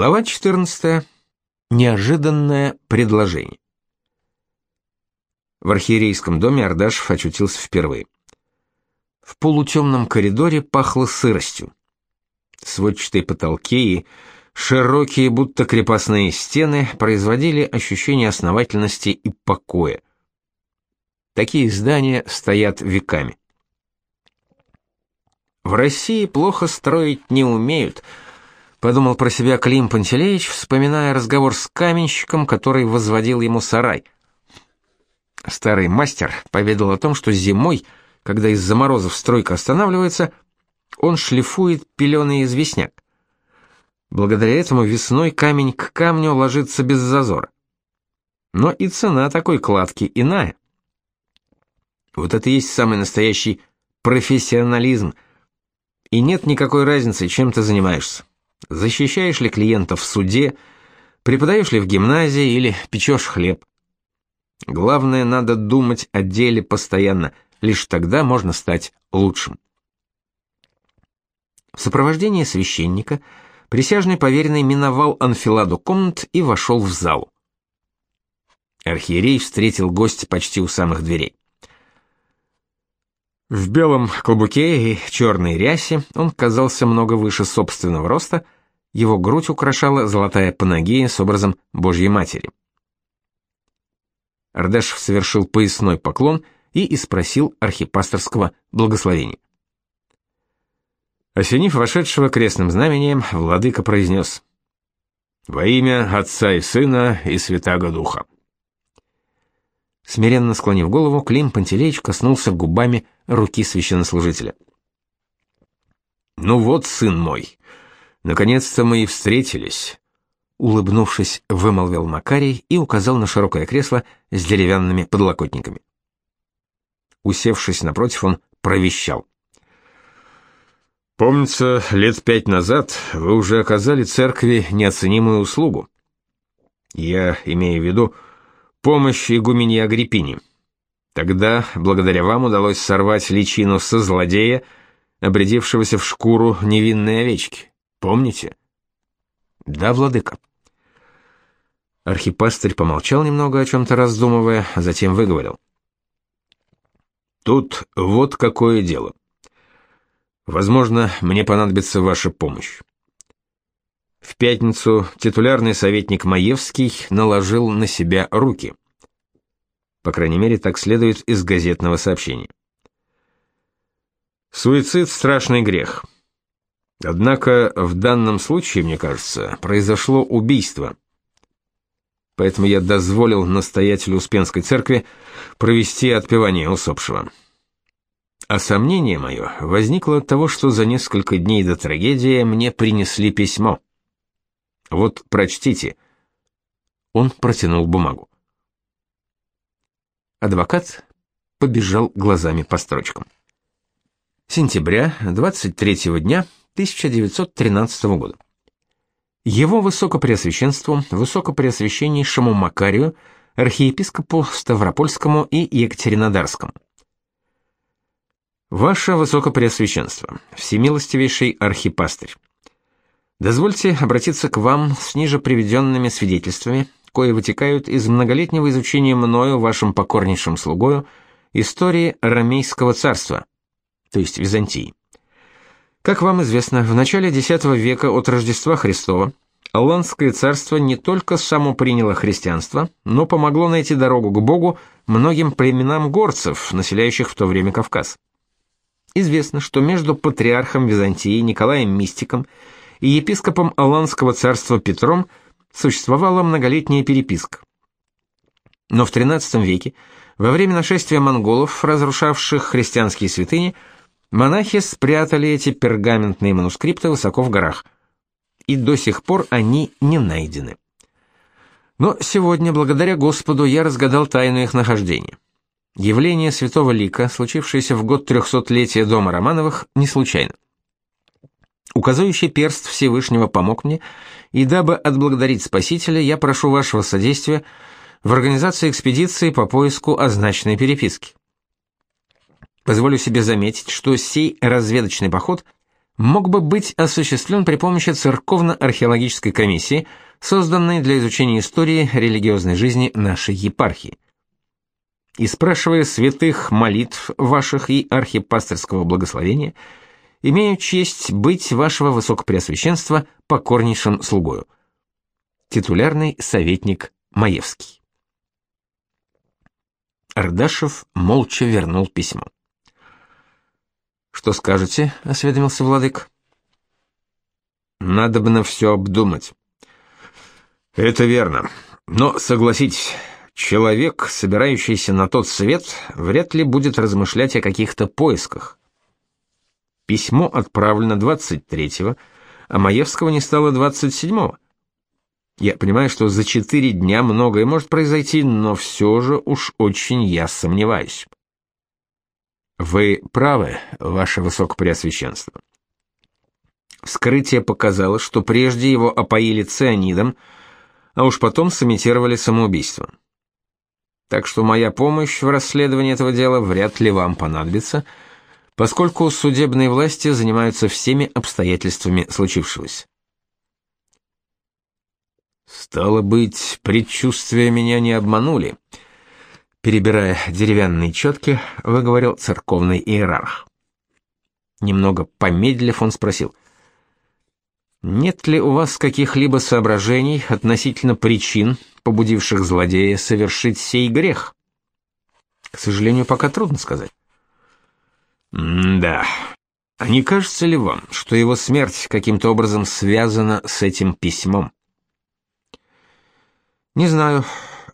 Глава 14. Неожиданное предложение. В архиерейском доме Ардашев очутился впервые. В полутемном коридоре пахло сыростью. Сводчатые потолки и широкие, будто крепостные стены производили ощущение основательности и покоя. Такие здания стоят веками. В России плохо строить не умеют – подумал про себя Клим Пантелеич, вспоминая разговор с каменщиком, который возводил ему сарай. Старый мастер поведал о том, что зимой, когда из-за морозов стройка останавливается, он шлифует пеленый известняк. Благодаря этому весной камень к камню ложится без зазора. Но и цена такой кладки иная. Вот это и есть самый настоящий профессионализм. И нет никакой разницы, чем ты занимаешься. Защищаешь ли клиента в суде, преподаешь ли в гимназии или печешь хлеб. Главное, надо думать о деле постоянно, лишь тогда можно стать лучшим. В сопровождении священника присяжный поверенный миновал анфиладу комнат и вошел в залу. Архиерей встретил гостя почти у самых дверей. В белом клобуке и черной рясе он казался много выше собственного роста, его грудь украшала золотая панагия с образом Божьей Матери. Ардашев совершил поясной поклон и испросил архипасторского благословения. Осенив вошедшего крестным знамением, владыка произнес «Во имя Отца и Сына и Святаго Духа». Смиренно склонив голову, Клим Пантелеич коснулся губами руки священнослужителя. «Ну вот, сын мой, наконец-то мы и встретились», — улыбнувшись, вымолвил Макарий и указал на широкое кресло с деревянными подлокотниками. Усевшись напротив, он провещал. «Помнится, лет пять назад вы уже оказали церкви неоценимую услугу. Я имею в виду, помощь игумене Агриппине. Тогда, благодаря вам, удалось сорвать личину со злодея, обрядившегося в шкуру невинной овечки. Помните? Да, владыка. Архипастырь помолчал немного, о чем-то раздумывая, а затем выговорил. Тут вот какое дело. Возможно, мне понадобится ваша помощь. В пятницу титулярный советник Маевский наложил на себя руки. По крайней мере, так следует из газетного сообщения. Суицид страшный грех. Однако в данном случае, мне кажется, произошло убийство. Поэтому я дозволил настоятелю Успенской церкви провести отпевание усопшего. А сомнение мое возникло от того, что за несколько дней до трагедии мне принесли письмо. Вот прочтите. Он протянул бумагу. Адвокат побежал глазами по строчкам. Сентября 23 дня 1913 года. Его высокопреосвященству, высокопреосвященнейшему Макарию, архиепископу Ставропольскому и Екатеринодарскому. Ваше высокопреосвященство, всемилостивейший архипастырь. Дозвольте обратиться к вам с ниже приведенными свидетельствами, кое вытекают из многолетнего изучения мною, вашим покорнейшим слугою, истории Ромейского царства, то есть Византии. Как вам известно, в начале X века от Рождества Христова Аланское царство не только само приняло христианство, но помогло найти дорогу к Богу многим племенам горцев, населяющих в то время Кавказ. Известно, что между патриархом Византии Николаем Мистиком и епископом Аланского царства Петром существовала многолетняя переписка. Но в XIII веке, во время нашествия монголов, разрушавших христианские святыни, монахи спрятали эти пергаментные манускрипты высоко в горах, и до сих пор они не найдены. Но сегодня, благодаря Господу, я разгадал тайну их нахождения. Явление святого лика, случившееся в год трехсотлетия дома Романовых, не случайно. Указывающий перст Всевышнего помог мне, и дабы отблагодарить Спасителя, я прошу вашего содействия в организации экспедиции по поиску означенной переписки. Позволю себе заметить, что сей разведочный поход мог бы быть осуществлен при помощи церковно-археологической комиссии, созданной для изучения истории религиозной жизни нашей епархии. И спрашивая святых молитв ваших и архипасторского благословения, имею честь быть вашего высокопреосвященства покорнейшим слугою. Титулярный советник Маевский. Ардашев молча вернул письмо. Что скажете? осведомился владык. Надо бы на все обдумать. Это верно. Но согласитесь, человек, собирающийся на тот свет, вряд ли будет размышлять о каких-то поисках. Письмо отправлено 23-го, а Маевского не стало 27-го. Я понимаю, что за четыре дня многое может произойти, но все же уж очень я сомневаюсь. Вы правы, ваше высокопреосвященство. Вскрытие показало, что прежде его опоили цианидом, а уж потом сымитировали самоубийство. Так что моя помощь в расследовании этого дела вряд ли вам понадобится, поскольку судебные власти занимаются всеми обстоятельствами случившегося. Стало быть, предчувствия меня не обманули. Перебирая деревянные четки, выговорил церковный иерарх. Немного помедлив, он спросил: "Нет ли у вас каких-либо соображений относительно причин, побудивших злодея совершить сей грех?" К сожалению, пока трудно сказать. Да. А не кажется ли вам, что его смерть каким-то образом связана с этим письмом? Не знаю.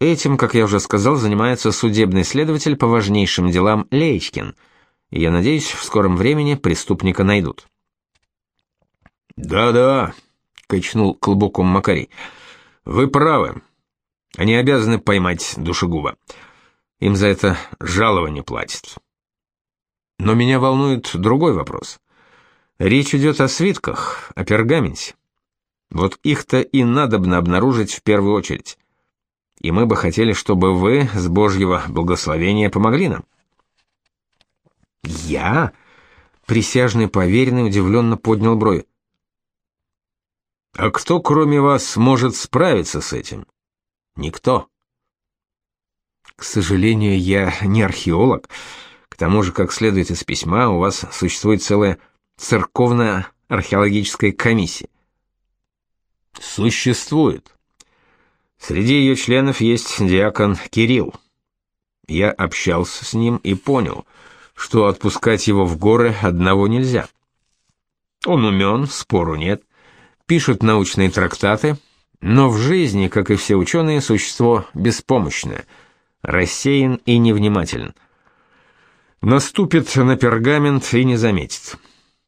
Этим, как я уже сказал, занимается судебный следователь по важнейшим делам Леечкин. И я надеюсь, в скором времени преступника найдут. Да-да, качнул клубоком Макарий. Вы правы. Они обязаны поймать душегуба. Им за это жалование платят. Но меня волнует другой вопрос. Речь идет о свитках, о пергаменте. Вот их-то и надобно обнаружить в первую очередь и мы бы хотели, чтобы вы с Божьего благословения помогли нам. Я? Присяжный поверенный удивленно поднял брови. А кто, кроме вас, может справиться с этим? Никто. К сожалению, я не археолог. К тому же, как следует из письма, у вас существует целая церковная археологическая комиссия. Существует. Среди ее членов есть диакон Кирилл. Я общался с ним и понял, что отпускать его в горы одного нельзя. Он умен, спору нет, пишет научные трактаты, но в жизни, как и все ученые, существо беспомощное, рассеян и невнимателен. Наступит на пергамент и не заметит.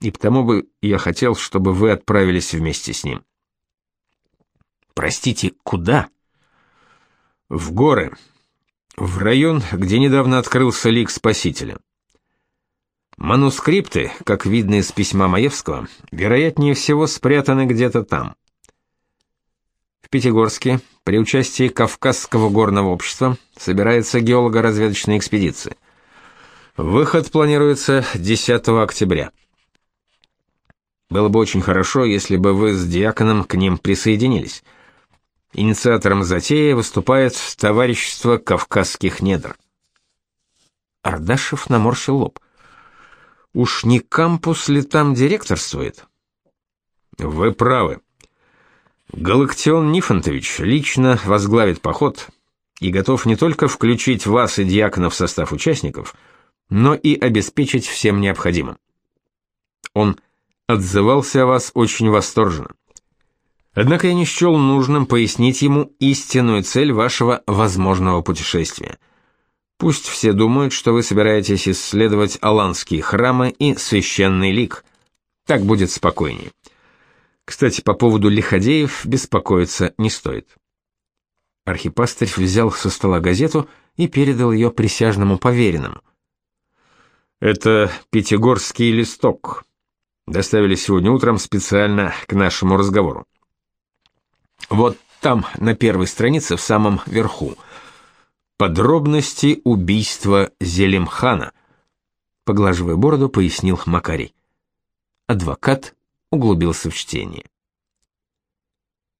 И потому бы я хотел, чтобы вы отправились вместе с ним. Простите, куда? В горы. В район, где недавно открылся лик Спасителя. Манускрипты, как видно из письма Маевского, вероятнее всего спрятаны где-то там. В Пятигорске при участии Кавказского горного общества собирается геолого-разведочная экспедиция. Выход планируется 10 октября. Было бы очень хорошо, если бы вы с диаконом к ним присоединились. Инициатором затеи выступает товарищество Кавказских недр. Ардашев наморщил лоб. Уж не кампус ли там директорствует? Вы правы. Галактион Нифонтович лично возглавит поход и готов не только включить вас и диакона в состав участников, но и обеспечить всем необходимым. Он отзывался о вас очень восторженно. Однако я не счел нужным пояснить ему истинную цель вашего возможного путешествия. Пусть все думают, что вы собираетесь исследовать аланские храмы и священный лик. Так будет спокойнее. Кстати, по поводу лиходеев беспокоиться не стоит. Архипастырь взял со стола газету и передал ее присяжному поверенному. Это Пятигорский листок. Доставили сегодня утром специально к нашему разговору. Вот там, на первой странице, в самом верху. Подробности убийства Зелимхана. Поглаживая бороду, пояснил Макарий. Адвокат углубился в чтение.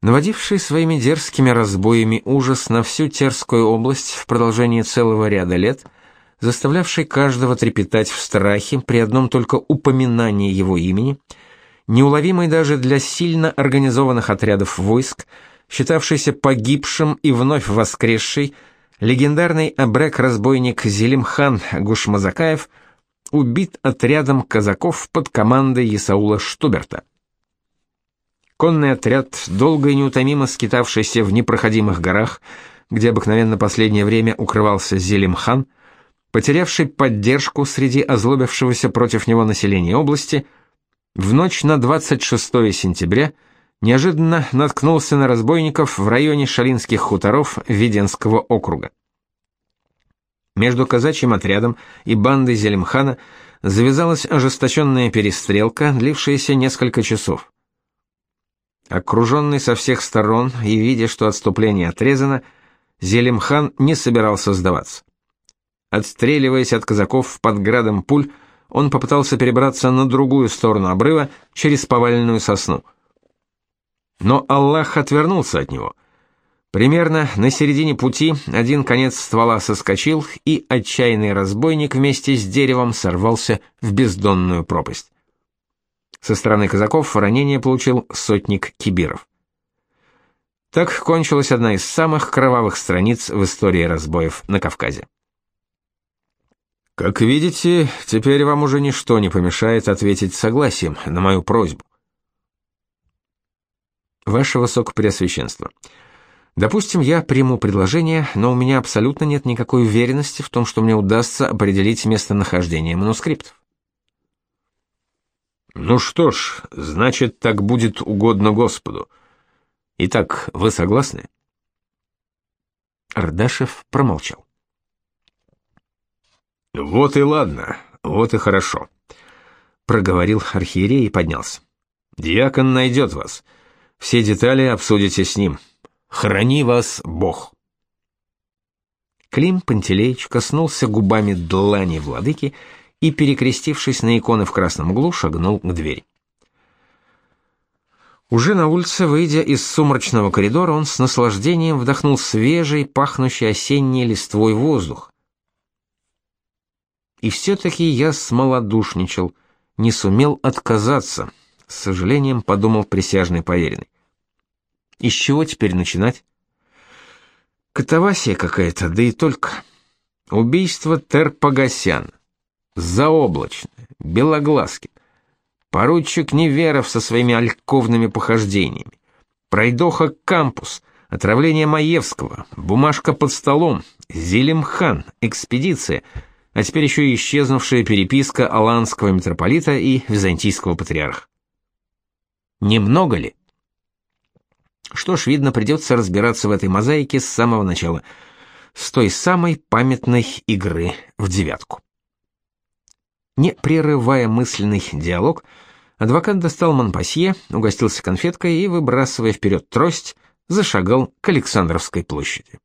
Наводивший своими дерзкими разбоями ужас на всю Терскую область в продолжении целого ряда лет, заставлявший каждого трепетать в страхе при одном только упоминании его имени, неуловимый даже для сильно организованных отрядов войск, считавшийся погибшим и вновь воскресший, легендарный абрек-разбойник Зелимхан Гушмазакаев убит отрядом казаков под командой Исаула Штуберта. Конный отряд, долго и неутомимо скитавшийся в непроходимых горах, где обыкновенно последнее время укрывался Зелимхан, потерявший поддержку среди озлобившегося против него населения области, в ночь на 26 сентября неожиданно наткнулся на разбойников в районе Шалинских хуторов Веденского округа. Между казачьим отрядом и бандой Зелимхана завязалась ожесточенная перестрелка, длившаяся несколько часов. Окруженный со всех сторон и видя, что отступление отрезано, Зелимхан не собирался сдаваться. Отстреливаясь от казаков под градом пуль, он попытался перебраться на другую сторону обрыва через поваленную сосну. Но Аллах отвернулся от него. Примерно на середине пути один конец ствола соскочил, и отчаянный разбойник вместе с деревом сорвался в бездонную пропасть. Со стороны казаков ранение получил сотник Кибиров. Так кончилась одна из самых кровавых страниц в истории разбоев на Кавказе. Как видите, теперь вам уже ничто не помешает ответить согласием на мою просьбу. Ваше Высокопреосвященство, допустим, я приму предложение, но у меня абсолютно нет никакой уверенности в том, что мне удастся определить местонахождение манускриптов. Ну что ж, значит, так будет угодно Господу. Итак, вы согласны? Ардашев промолчал. Вот и ладно, вот и хорошо, проговорил архиерей и поднялся. Диакон найдет вас. Все детали обсудите с ним. Храни вас Бог. Клим Пантелеич коснулся губами длани владыки и, перекрестившись на иконы в красном углу, шагнул к двери. Уже на улице, выйдя из сумрачного коридора, он с наслаждением вдохнул свежий, пахнущий осенней листвой воздух. И все-таки я смолодушничал, не сумел отказаться, с сожалением подумал присяжный поверенный. Из чего теперь начинать? Катавасия какая-то, да и только. Убийство Терпогасяна заоблачное, белоглазки, поручик Неверов со своими альковными похождениями, пройдоха Кампус, отравление Маевского, бумажка под столом, Зелимхан, экспедиция, а теперь еще и исчезнувшая переписка аланского митрополита и византийского патриарха. Немного ли? Что ж, видно, придется разбираться в этой мозаике с самого начала, с той самой памятной игры в девятку. Не прерывая мысленный диалог, адвокат достал Монпасье, угостился конфеткой и, выбрасывая вперед трость, зашагал к Александровской площади.